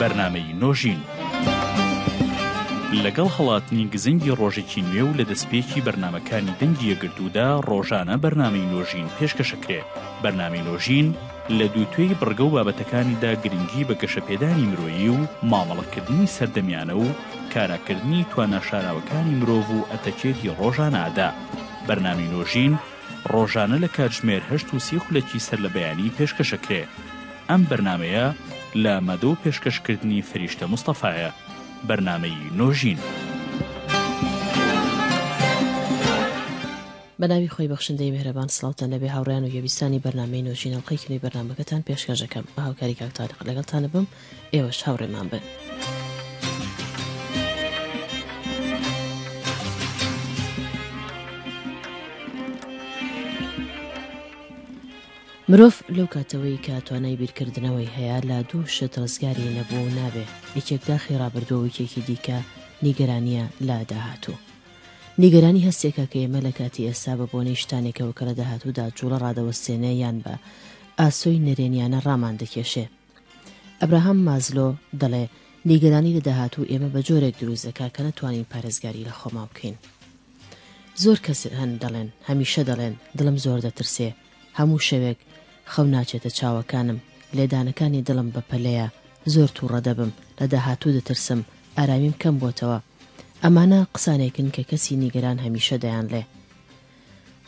بەرنمەی نۆژین لەگەڵ هەڵاتنی گزنگی ڕۆژێکی نوێ و لە دەستپێکی بەرنمەکانی دەنگی یەگرتوودا ڕۆژانە بەرنمەی نۆژین پێشکەشەکرێ بەرنامی نۆژین لە دووتێی بڕگە و بابەتەکانیدا گرنگی بە گەشەپێدانی مرۆیی و مامەڵەکردنی سەردەمیانە و کاراکردنی تواناشاراوەکانی مرۆڤ و ئەتەکێتی ڕۆژانەدا بەرنامی نۆژین ڕۆژانە لە کاتژمێر هەشت و سی خولەکی سەر لە بەیانی پێشکەشەکرێ ئەم بەرنامەیە لە مەدۆ و پێشکەشکردنی فریشتە مستەفایە بەرنامەی نۆژین. بەناوی خۆی بەخشندەی مهرەبان سڵاوتان لەبێ هاوڕێیان و گوێبیستانی بەرنامەی نۆژین ئەڵقەیەکی نوێی بەرنامەکەتان پێشکەش دەکەم بە هاوکاری کاک تاریق لەگەڵتان ئەبم. ئێوەش هاوڕێمان بن. مرۆڤ لەو کاتەوەی کە توانای بیرکردنەوەی هەیە لە دوو شت ڕزگاری نەبوو نابێ یەکێک داخی ڕابردووە وکێکی دیکە نیگەرانیە لە داهاتوو نیگەرانی هەستێکە کە ئێمە لە کاتی ئێستا بە بۆنەی شتانێکەوە کە لە داهاتوودا جوڵە ڕادەوەستێنێ یان بە ئاسۆی نەرێنیانە ڕامان دەکێشێ ئەبراهام مازلۆ دەڵێ، نیگەرانی لە داهاتوو ئێمە بە جۆرێک دروست دەکا کە نەتوانین پارێزگاری لە خۆمان بکەین. زۆر کەس هەن دەڵێن، هەمیشە دەڵێن، دڵم زۆر دەترسێ، هەموو شەوێک خەو ناچێتە چاوەکانم، لێدانەکانی دڵم بە پەلەیە، زۆر تووڕە دەبم، لە داهاتوو دەترسم، ئارامیم کەم بۆتەوە. ئەمانە قسانێکن کە کەسی نیگەران هەمیشە دەیانڵێ.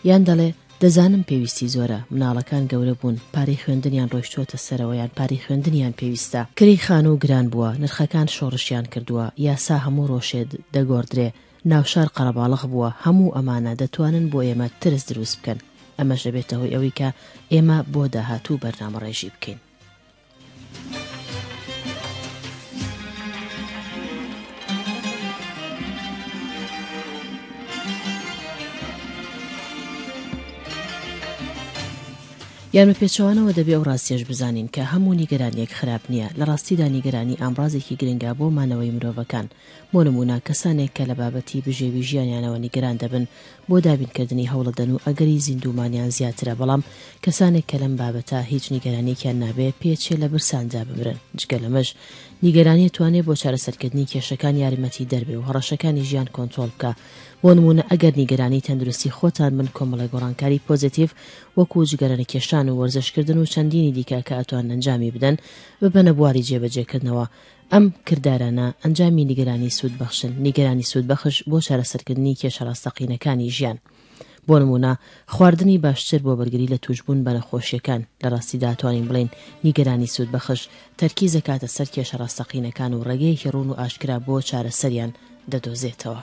یان دەڵێ دەزانم پێویستی زۆرە، مناڵەکان گەورە بوون، پارەی خوێندنیان ڕۆیشتووەتە سەرەوە یان پارەی خوێندنیان پێویستە، کرێی خانوو گران بووە، نرخەکان شۆڕشیان کردووە، یاسا هەموو ڕۆشێ دەگۆڕدرێ، ناوشار قەڕەباڵغ بووە، هەموو ئەمانە دەتوانن بۆ ئێمە ترس دروست بکەن، ئەمەش دەبێتە هۆی ئەوەی کە ئێمە بۆ داهاتوو بەرنامەڕێژی بکەین. یان بە پێچەوانەوە دەبێ ئەو ڕاستیەش بزانین کە هەموو نیگەرانیەک خراپ نییە، لە ڕاستیدا نیگەرانی ئامڕازێکی گرنگە بۆ مانەوەی مرۆڤەکان، بۆ نموونە کەسانێک کە لە بابەتی بژێوی ژیانیانەوە نیگەران دەبن بۆ دابینکردنی هەوڵەدەن و ئەگەری زیندوومانیان زیاترە بەڵام کەسانێک کە لەم بابەتە هیچ نیگەرانیەکیان نابێ پێ چێ لە برساندا بمرن جگە لەمەش نیگەرانیە توانێ بۆ چارەسەرکردنی کێشەکان یارمەتی دەربێ و هەڕەشەکانی ژیان کۆنترۆڵ بکا بۆ نموونە ئەگەر نیگەرانی تەندروستی خۆتان بن کۆمەڵێ گۆڕانکاری پۆزێتیڤ وەکو جگەرە نەکێشان و وەرزشکردن و چەندینی دیکە کە ئەتوان ئەنجامی بدەن ببەنە بواری جێبەجێکردنەوە ئەم کردارانە ئەنجامی نیگەرانی سوودبەخشن، نیگەرانی سوودبەخش بۆ چارەسەرکردنی کێشە ڕاستەقینەکانی ژیان. بۆ نموونە، خواردنی باشتر بۆ بەرگری لە تووشبوون بە نەخۆشییەکان، لە ڕاستیدا توانین بڵێین نیگەرانی سوودبەخش تەرکیز دەکاتە سەر کێشە ڕاستەقینەکان و ڕێگەیەکی ڕوون و ئاشکرا بۆ چارەسەریان دەدۆزێتەوە.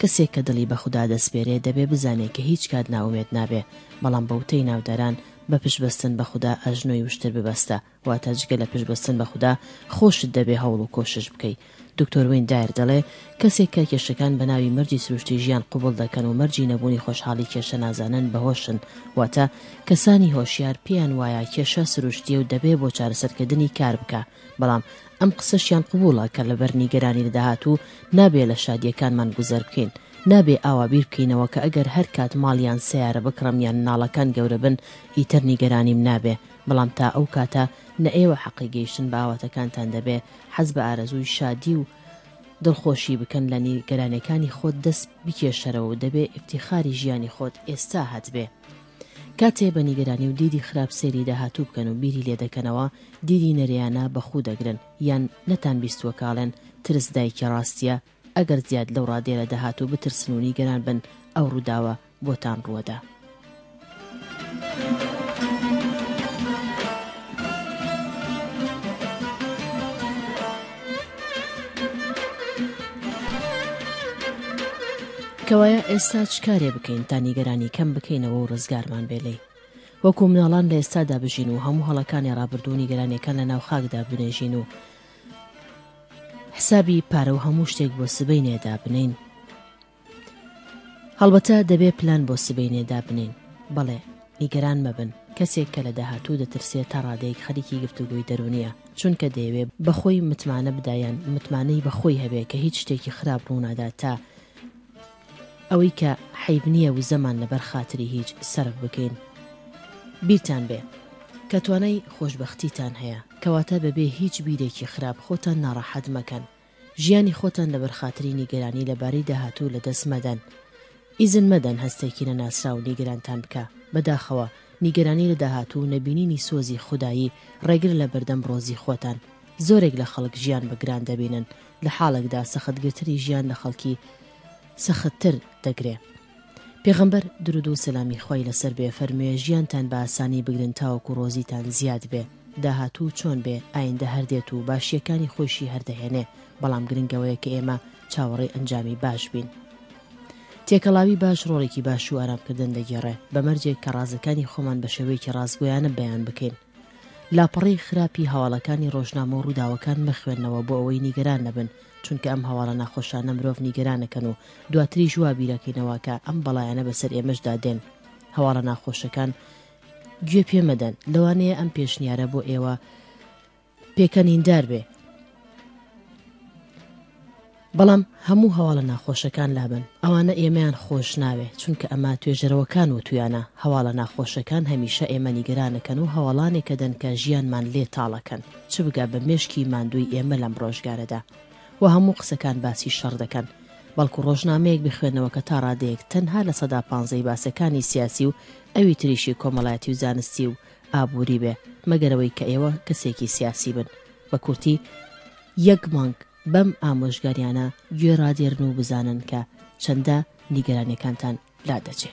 کەسێک کە دڵی بە خودا دەسپێرێ دەبێ بزانێ کە هیچ کات نائومێد نابێ، بەڵام بە وتەی ناوداران بە پشتبەستن بە خودا ئەژنۆی وشتر ببەستە، واتە جگە لە پشتبەستن بە خودا خۆشت دەبێ هەوڵ و کۆشش بکەی. دکتۆر وین دایر دەڵێ، کەسێک کە کێشەکان بە ناوی مەرجی سروشتی ژیان قبوڵ دەکەن و مەرجی نەبوونی خۆشحاڵی کێشە نازانن بە هۆشن، واتە کەسانی هۆشیار پێیان وایە کێشە سروشتییە و دەبێ بۆ چارەسەرکردنی کار بکا، بەڵام ئەم قسەشیان قبوڵە کە لەبەر نیگەرانی لە داهاتوو نابێ لە شادییەکانمان گوزەر بکەین، نابێ ئاوا بیر بکەینەوە کە ئەگەر هەر کات ماڵ یان سەیارە بکڕم یان مناڵەکان گەورە بن ئیتر نیگەرانیم نابێ، بەڵام تا ئەو کاتە نە ئێوە حەقی گەیشتن بە ئاواتەکانتان دەبێ حەز بە ئارەزووی شادی و دڵخۆشی بکەن لە نیگەرانیەکانی خۆت دەست بکێشەرەوە و دەبێ ئیفتیخاری ژیانی خۆت ئێستا هەتبێ. کاتێ بە نیگەرانی و دیدی خراپ سەیری داهاتوو بکەن و بیری لێ دەکەنەوە، دیدی نەرێیانە بە خوو دەگرن، یان نەتانبیستووە کە ئەڵێن، ترس دایکی ڕاستییە، ئەگەر زیاد لەو ڕادەیە لە داهاتوو بترسن و نیگەران بن، ئەو ڕووداوە بۆتان ڕووەدا. کەوایە ئێستا چ کارێ بکەین تا نیگەرانی کەم بکەینەوە و ڕزگارمان بێ لێی وەکو مناڵان لە ئێستادا بژین و هەموو هەڵەکانی ڕابردوو نیگەرانەکان لە ناو خاکدا بنێژین و حسابی پارە و هەموو شتێک بۆ سبەی نێدا بنین هەڵبەتە دەبێ پلان بۆ سبەینێ دابنێین. بەڵێ، نیگەران مەبن، کەسێک کە لە داهاتوو دەترسێ تا ڕادەیەک خەریکی گفتوگۆی دەروونییە، چونکە دەیەوێ بە خۆی متمانە بدا یان متمانەی بە خۆی هەبێ کە هیچ شتێکی خراپ ڕوو نادا تا ئەوەی کە حەیب نییە وزەمان لەبەر خاتری هیچ سەرف بکەین. بیرتان بێ کە توانای خۆشبەختیتان هەیە، کەواتە بەبێ هیچ بیرێکی خراپ خۆتان ناڕەحەت مەکەن، ژیانی خۆتان لەبەر خاتری نیگەرانی لەبارەی داهاتوو لەدەست مەدەن. ئیزن مەدەن هەستێکی نەناسراو نیگەرانتان بکا. بەداخەوە، نیگەرانی لە داهاتوو و نەبینینی سۆزی خودایی ڕێگر لە بەردەم ڕۆزی خۆتان. زۆرێک لە خەڵک ژیان بە گران دەبینن، لە حاڵێکدا سەختگرتنی ژیان لە خەڵکی سەختتر دەگرێ. پێغەمبەر، درود و سەلامی خوای لەسەر بێ، فەرموێ، ژیانتان بە ئاسانی بگرن تاوەکو ڕۆزیتان زیاد بێ، داهاتوو چۆن بێ، ئایندە هەر دێت و باشییەکانی خۆیشی هەر دەهێنێ، بەڵام گرنگ ئەوەیە کە ئێمە چاوەڕێی ئەنجامی باش بین. تێکەڵاوی باش ڕۆڵێکی باش و ئارامکردن دەگێڕێ، بە مەرجێک کە ڕازەکانی خۆمان بە شێوەیەکی ڕاستگۆیانە بەیان بکەین، لاپەڕەی خراپی هەواڵەکانی ڕۆژنامە و ڕووداوەکان مەخوێنەوە بۆ ئەوەی نیگەران نەبن، چونکە ئەم هەواڵە ناخۆشانە مرۆڤ نیگەران ئەکەن و دواتریش وا بیرەکەینەوە کە ئەم بەڵایانە بەسەر ئێمەشدا دێن. هەواڵە ناخۆشەکان گوێ پێ مەدەن. لەوانەیە ئەم پێشنیارە بۆ ئێوە پێکەنیندار بێ، بەڵام هەموو هەواڵە ناخۆشەکان لابەن ئەوانە ئێمەیان خۆش ناوێ چونکە ئەمە توێژەرەوەکان وتویانە هەواڵە ناخۆشەکان هەمیشە ئێمە نیگەرانەکەن و هەواڵانێکە دەن کە ژیانمان لێ تاڵەکەن چ بگا بە مێشکی ماندووی ئێمە لەم ڕۆژگارەدا وە هەموو قسەکان باسی شەڕ دەکەن بەڵکو ڕۆژنامەیەک بخوێنەوە کە تا ڕادەیەک تەنها لە سەدا پانزەی باسەکانی سیاسی و ئەوی تریشی کۆمەڵایەتی و زانستی و ئابووری بێ مەگەرەوەی کە ئێوە کەسێکی سیاسی بن بە کورتی یەک مانگ بەم ئامۆژگاریانە گوێ ڕادێرن و بزانن کە چەندە نیگەرانیەکانتان لادەچێ.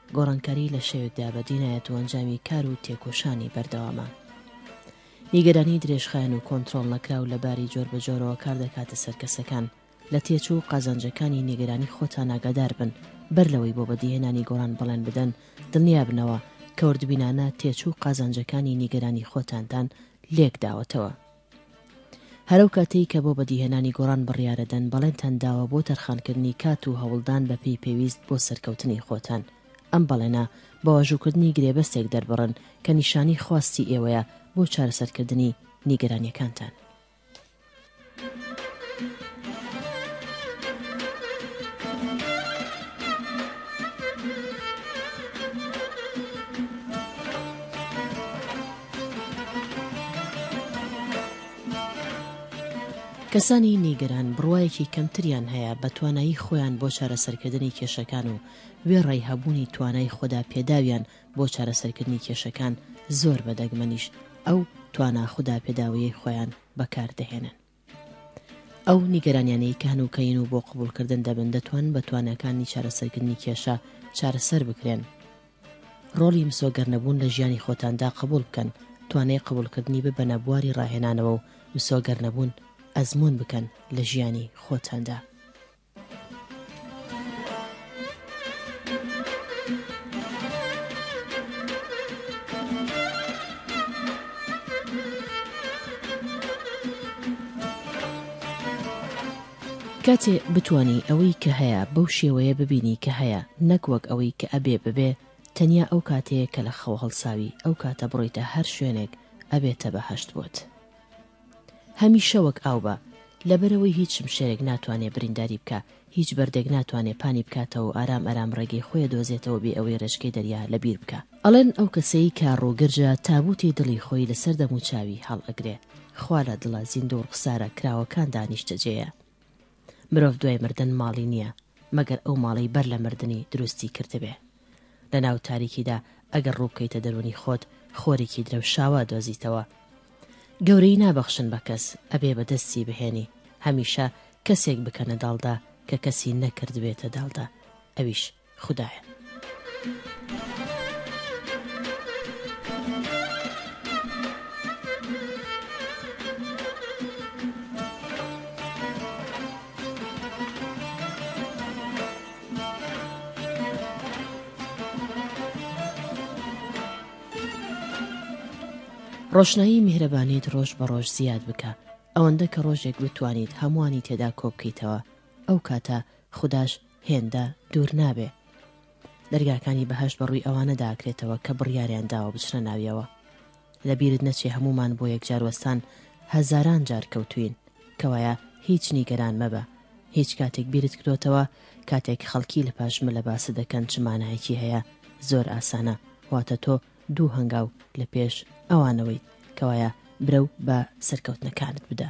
گۆڕانکاری لە شەوێکدا بەدی نایەت و ئەنجامی کار و تێکۆشانی بەردەوامە. نیگەرانی درێژخایەن و کۆنتڕۆڵنەکراو لە باری جۆربەجۆرەوە کار دەکاتە سەر کەسەکان. لە تێچوو و قازانجەکانی نیگەرانی خۆتان ئاگادار بن، بەر لەوەی بۆ بەدیهێنانی گۆڕان بەڵێن بدەن، دڵنیا بنەوە کە وردبینانە تێچوو و قازانجەکانی نیگەرانی خۆتانتان لێکداوەتەوە. هەرەوکاتەی کە بۆ بەدیهێنانی گۆڕان بڕیارەدەن، بەڵێنتان داوە بۆ تەرخانکردنی کات و هەوڵدان بەپێی پێویست بۆ سەرکەوتنی خۆتان. ئەم بەڵێنە بە واژووکردنی گرێبەستێک دەربڕن کە نیشانەی خواستی ئێوەیە بۆ چارەسەرکردنی نیگەرانییەکانتان. کەسانی نیگەران بڕوایەکی کەمتریان هەیە بە توانایی خۆیان بۆ چارەسەرکردنی کێشەکان و وێڕای هەبوونی توانای خۆدا پێداویان بۆ چارەسەرکردنی کێشەکان زۆر بە دەگمەنیش ئەو توانا خودا پێداویەی خۆیان بەکاردەهێنن. ئەو نیگەرانیانەی کە هەنووکەین و بۆ قبولکردن دەبن دەتوان بە تواناکانی چارەسەرکردنی کێشە چارەسەر بکرێن ڕۆڵی مسۆگەر نەبوون لە ژیانی خۆتاندا قبول بکەن توانای قبولکردنی ببەنە بواری ڕاهێنانەوە و مسۆگەر نەبوون ئەزمون بکەن لە ژیانی خۆتاندا. کاتێ بتوانی ئەوەی کە هەیە بەو شێوەیە ببینی کە هەیە نەک وەک ئەوەی کە ئەبێ ببێ تەنیا ئەو کاتەیە کە لە خەو هەڵساوی ئەو کاتە بڕۆیتە هەر شوێنێک ئەبێتە بەهەشت بۆت. هەمیشە وەک ئاو بە، لەبەرئەوەی هیچ شمشێرێک ناتوانێ برینداری بکا، هیچ بەردێک ناتوانێ پانی بکاتەوە و ئارام ئارام ڕێگەی خۆی دۆزێتەوە بێ ئەوەی ڕێچکەی دەریا لە بیر بکا. ئەڵێن ئەو کەسەی کە ڕوو گرژە تابووتی دڵی خۆی لەسەر دەموچاوی هەڵ ئەگرێ، خوا لە دڵە زیندوو ڕوخسارە کراوەکاندا نیشتەجێیە. مرۆڤ دوای مردن ماڵی نییە مەگەر ئەو ماڵەی بەر لە مردنی دروستی کردبێ. لە ناو تاریکیدا ئەگەر ڕوو بکەیتە دەروونی خۆت خۆرێکی درەوشاوە دۆزیتەوە. گەورەیی نابەخشن بە کەس، ئەبێ بە دەستی بهێنی. هەمیشە کەسێک بکەنە داڵدە کە کەسی نەکردبێتە داڵدە. ئەویش. خودایە. ڕۆشنایی میهرەبانیت ڕۆژ بە ڕۆژ زیاد بکە ئەوەندە کە ڕۆژێک بتوانیت هەمووانی تێدا کۆبکەیتەوە ئەو کاتە خودداش هێندە دوور نابێ دەرگاکانی بەهەشت بە ڕووی ئەوانە داکرێتەوە کە بڕیاریان داوە بچنە ناویەوە لە بیرت نەچێ هەمومان بۆ یەکجار وەستان هەزاران جار کەوتوین کەوایە هیچ نیگەران مەبە هیچ کاتێک بیرت کردوتەوە کاتێک خەڵکی لە پاشمە لە باست دەکەن چ مانایەکی هەیە زۆر ئاسانە واتە تۆ دوو هەنگاو لە پێش ئەوانەوەیت کەوایە برە و بە سەرکەوتنەکانت بدە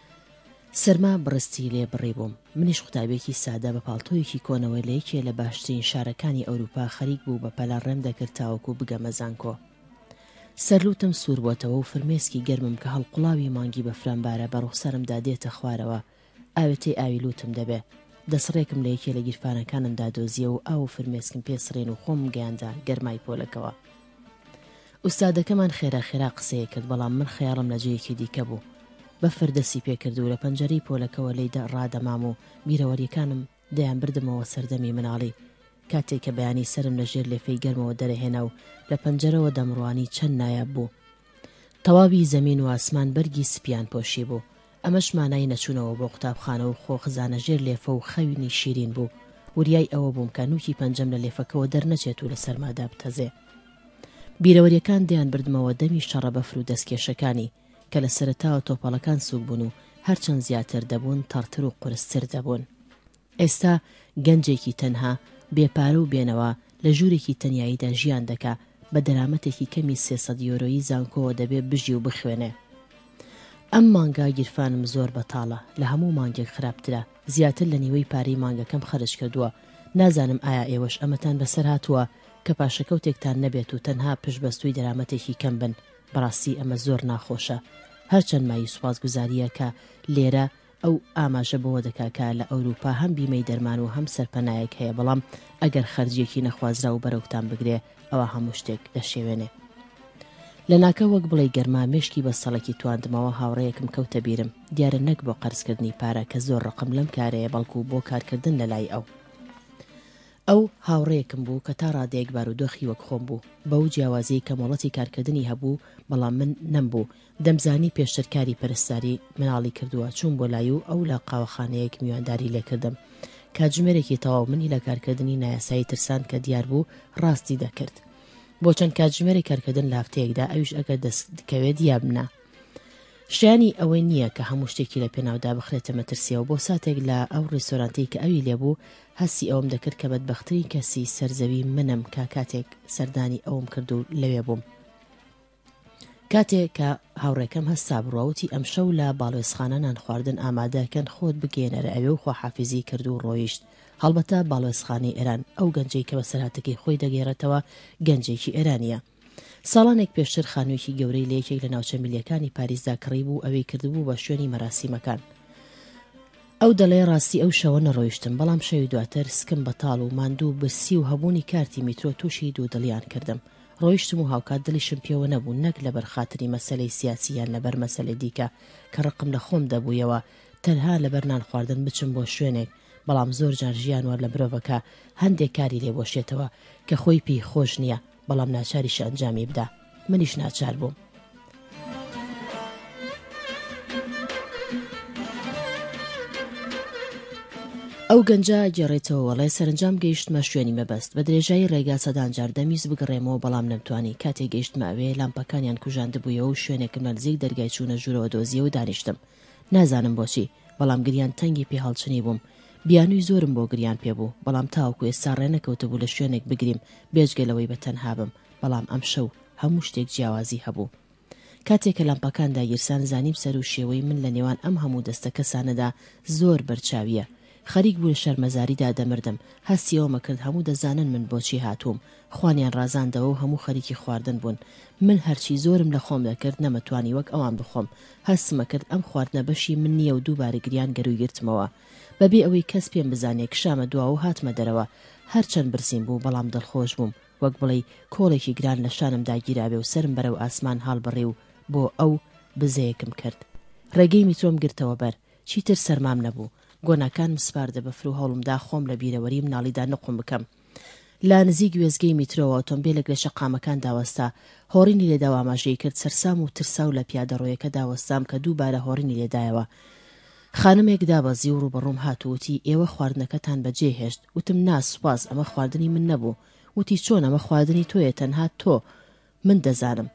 سەرما بڕستی لێ بڕیبووم. منیش قوتابیەکی سادە بە پاڵتۆیەکی کۆنەوە لە یەکێ لە باشترین شارەکانی ئەوروپا خەریک بوو بە پەلە ڕێم دەکرد تاوەکو بگەمە زانکۆ. سەرلوتم سوور بۆتەوە و فرمێسکی گەرمم کە هەڵقوڵاوی مانگی بەفرانبارە بە ڕوخسارمدا دێتە خوارەوە ئاوێتەی ئاوی لوتم دەبێ. دەسڕێکم لە یەکێ لە گیرفانەکانم دادۆزیەوە و ئاو و فرمێسکم پێ سڕین و خۆمم گەیاندە گەرمای پۆلەکەوە. ئوستادەکەمان خێرا خێرا قسەیکرد بەڵام من خەیاڵم لە جێیەکی دیکە بوو. بەفر دەستی پێکرد و لە پەنجەرەی پۆلەکەوە لێی دە ڕادەمام و بیرەوەریەکانم دەیانبردمەوە سەردەمی مناڵی کاتێک کە بەیانی سەرم لە ژێر لێفەی گەرمەوە دەرەهێنا و لە پەنجەرەوە دەمڕوانی چەند نایاب بوو. تەواوی زەمین و ئاسمان بەرگی سپیان پۆشیبوو. ئەمەش مانای نەچوونەوە بۆ قوتابخانە و خۆ خزانە ژێر لێفە و خەوینی شیرین بوو. وریای ئەوە بووم کە نووکی پەنجەم لە لێفەکەوە دەرنەچێت و لە سەرمادا بتەزێ. بیرەوەرییەکان دەیان بردمەوە دەمی شەڕە بەفر و دەستکێشەکانی، کە لە سەرەتاوە تۆپەڵەکان سووک بوون و هەرچەند زیاتر دەبوون تەڕتر و قورستر دەبوون. ئێستا گەنجێکی تەنها، بێ پارە و بێنەوا، لە ژوورێکی تەنیاییدا ژیان دەکا، بە دەرامەتێکی کەمی سێ سەد یۆرۆیی زانکۆوە دەبێ بژی و بخوێنێ. ئەم مانگە گیرفانم زۆر بەتاڵە، لە هەموو مانگێک خراپترە، زیاتر لە نیوەی پارەی مانگەکەم خەرج کردووە، نازانم ئایا ئێوەش ئەمەتان بەسەر هاتووە کە پاشەکەوتێکتان نەبێت و تەنها پشتبەستووی دەرامەتێکی کەم بن، بەڕاستی ئەمە زۆر ناخۆشە، هەرچەند مایوسخوازگوزارییە کە لێرە، ئەو ئاماژە بەوە دەکات کە لە ئەوروپا هەم بیمەی دەرمان و هەم سەرپەنایەک هەیە بەڵام ئەگەر خەرجیەکی نەخوازراو بەرەوکتان بگرێ ئەوا هەموو شتێک دەشێوێنێ. لەناکاو وەک بڵێی گەرما مێشکی بەستەڵەکی تواندمەوە هاوڕێیەکم کەوتە بیرم، دیارە نەک بۆ قەرزکردنی پارە کە زۆر ڕقم لەم کارەیە بەڵکو بۆ کارکردن لە لای ئەو. ئەو هاوڕێیەکم بوو کە تا ڕادەیەک بارودۆخی وەک خۆم بوو، بەو جیاوازیەی کە مۆڵەتی کارکردنی هەبوو بەڵام من نەمبوو، دەمزانی پێشتر کاری پەرستاری مناڵی کردووە، چووم بۆ لای و ئەو لە قاوەخانەیەک میوانداری لێ کردم. کاتژمێرێکی تەواو منی لە کارکردنی نایاسایی ترساند کە دیار بوو ڕاستی دەکرد. بۆ چەند کاتژمێرێک کارکردن لە هەفتەیەکدا ئەویش ئەگەر دەستکەوێت یا بنە. شایانی ئەوە نییە کە هەموو شتێکی لە پێناودا بخرێتە مەترسییەوە، بۆ ساتێک لە ئەو ڕێستۆرانتەی کە ئەوی لێ بوو هەستی ئەوەم دەکرد کە بەدبەختترین کەسی سەر زەوی منم کە کاتێک سەردانی ئەوم کرد و لەوێ بووم. کاتێ کە هاوڕێکەم هەستا بڕوا وتی ئەمشەو لە باڵوێزخانە نانخواردن ئامادە کەن خۆت بگەیەنەرە ئەوێ و خواحافیزی کرد و ڕۆیشت هەڵبەتە باڵوێزخانەی ئێران ئەو گەنجەی کە بەسەرهاتەکەی خۆی دەگێڕێتەوە گەنجێکی ئێرانیە ساڵانێک پێشتر خانوویەکی گەورەی لە یەکێک لە ناوچە میلەکانی پاریسدا کڕی بوو ئەوی کردبوو بە شوێنی مەراسیمەکان ئەو دەڵێ ڕاستی ئەو شەوە نەڕۆیشتم بەڵام شەوی دواتر سکم بەتاڵ و ماندوو برسی و هەبوونی کارتی میترۆ تووشی دوو دڵیان کردم ڕۆیشتم و هاوکات دڵیشم پێوە نەبوو، نەک لەبەر خاتری مەسەلەی سیاسی یان لەبەر مەسەلەی دیکە کە ڕقم لە خۆم دەبوویەوە تەنها لەبەر نان خواردن بچم بۆ شوێنێک، بەڵام زۆر جار ژیان وا لە مرۆڤەکە هەندێک کاری لێ بۆشێتەوە کە خۆی پێی خۆش نییە بەڵام ناچاریشە ئەنجامی بدا. منیش ناچار بووم. ئەو گەنجە گێڕێتەوە وەڵێ سەرنجام گەیشتمە شوێنی مەبەست بە درێژایی ڕێگا سەدان جار دەمویست بگەڕێمەوە بەڵام نەمتوانی کاتێ گەیشتمە ئەوێ لامپەکانیان کوژاندبوویەوە و شوێنێکم لە نزیک دەرگای چوونە ژوورەوە دۆزیەوە و دانیشتم نازانم بۆچی بەڵام گریان تەنگی پێ هەڵچنی بووم بیانووی زۆرم بۆ گریان پێ بوو بەڵام تاوەکو ئێستا ڕێنەکەوتبوو لە شوێنێک بگریم بێجگە لەوەی بە تەنها بم بەڵام ئەمشەو هەموو شتێک جیاوازی هەبوو. کاتێ کە لەمپەکان داگیرسان زانیم سەر و شێوەی من لە نێوان ئەم هەموو دەستە کەسانەدا زۆر بەرچاوییە. خەریک بوو لە شەرمەزاریدا دەمردم. هەستی ئەوەمە کرد هەموو دەزانن من بۆچی هاتووم. خوانیان ڕازاندەوە و هەموو خەریکی خواردن بوون. من هەرچی زۆرم لە خۆم دەکرد نەمەتوانی وەک ئەوان بخۆم. هەستمە کرد ئەم خواردنە بەشی من نییە و دووبارە گریان گەرووی گرتمەوە. بەبێ ئەوەی کەس پێم بزانێ کشامە دواوە و هاتمە دەرەوە. هەرچەند برسیم بوو بەڵام دڵخۆش بووم. وەک بڵێی کۆڵێکی گران لە شانم داگیرابێ و سەرم بەرەو ئاسمان هەڵبڕی و بۆ ئەو بزەیەکم کرد. ڕێگەی میترۆم گرتەوە بەر. چیتر سەرمام نەبوو. گۆناکانم سپاردە بەفر و هەوڵم دا خۆم لە بیرەوەریی مناڵیدا نقوم بکەم. لە نزیک وێستگەی میترۆوە ئۆتۆمبێلێک لە شەقامەکاندا وەستا. هۆڕینی لێ دا و ئاماژەی کرد. سەرسام و ترساو لە پیادەڕۆیەکەدا وەستام کە دووبارە هۆڕینی لێ دایەوە. خانمێک دابەزی و ڕووبەڕووم هات و وتی، ئێوە خواردنەکەتان بە جێ هێشت؟ وتم، نا سوپاس، ئەمە خواردنی من نەبوو. وتی، چۆن ئەمە خواردنی تۆیە، تەنها تۆ من دەزانم.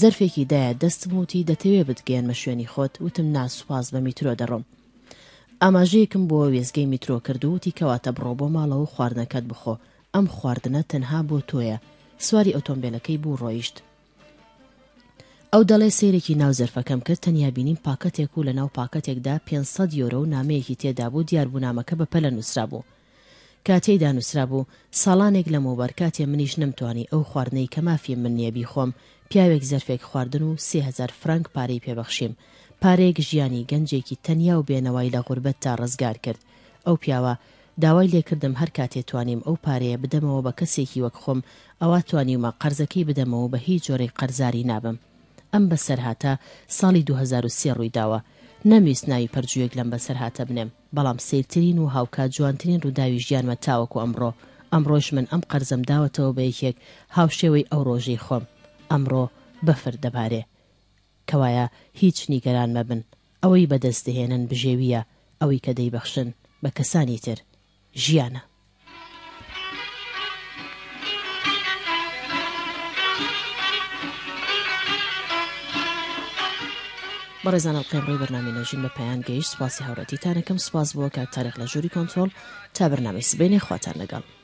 زەرفێکی دایە دەستم و وتی، دەتەوێ بتگەیەنمە شوێنی خۆت؟ وتم، نا سوپاس، بە میترۆ دەڕۆم. ئاماژەیەکم بۆ وێستگەی میترۆ کرد و وتی، کەواتە بڕۆ بۆ ماڵەوە و خواردنەکەت بخۆ، ئەم خواردنە تەنها بۆ تۆیە. سواری ئۆتۆمبێلەکەی بوو ڕۆیشت. ئەو دەڵێ سەیرێکی ناو زەرفەکەم کرد تەنیا بینیم پاکەتێک و لەناو پاکەتێکدا پێنج سەد یۆرۆ و نامەیەکی تێدابوو دیاربوو نامەکە بە پەلە نووسرابوو کە تێیدا نووسرابوو ساڵانێک لەمەوبەر کاتێ منیش نەمتوانی ئەو خواردنەی کە مافی من نییە بیخۆم پیاوێک زەرفێک خواردن و سێ هەزار فرانک پارەی پێبەخشیم پارەیەک ژیانی گەنجێکی تەنیا و بێنەوای لە غوربەتدا ڕزگار کرد. ئەو پیاوە، داوای لێکردم هەر کاتێ توانیم ئەو پارەیە بدەمەوە بە کەسێکی وەک خۆم، ئەوا توانیومە قەرزەکەی بدەمەوە و بە هیچ جۆرێک قەرزاری نابم. ئەم بەسەرهاتە ساڵی دوو هەزار و سێ ڕووی داوە. نەمویست ناوی پەرجوویەک لەم بەسەرهاتە بنێم، بەڵام سەیرترین و هاوکات جوانترین ڕووداوی ژیانمە تاوەکو ئەمڕۆ. ئەمڕۆش من ئەم قەرزەم داوەتەوە بە یەکێک هاوشێوەی ئەو ڕۆژەی خۆم. ئەمڕۆ بەفر دەبارێ. کەوایە هیچ نیگەران مەبن. ئەوەی بەدەست دەهێنن بژێوییە، ئەوەی کە دەیبەخشن بە کەسانی تر، ژیانە. بەڕێزان ئەڵقەی ئەمڕۆی بەرنامەی نۆژین بە پایان گەیشت سوپاسی هاوڕێتیتانەکەم سوپاس بۆ کاک تاریق لە ژووری کۆنترۆڵ تا بەرنامەی سبەینێ خواتان لەگەڵ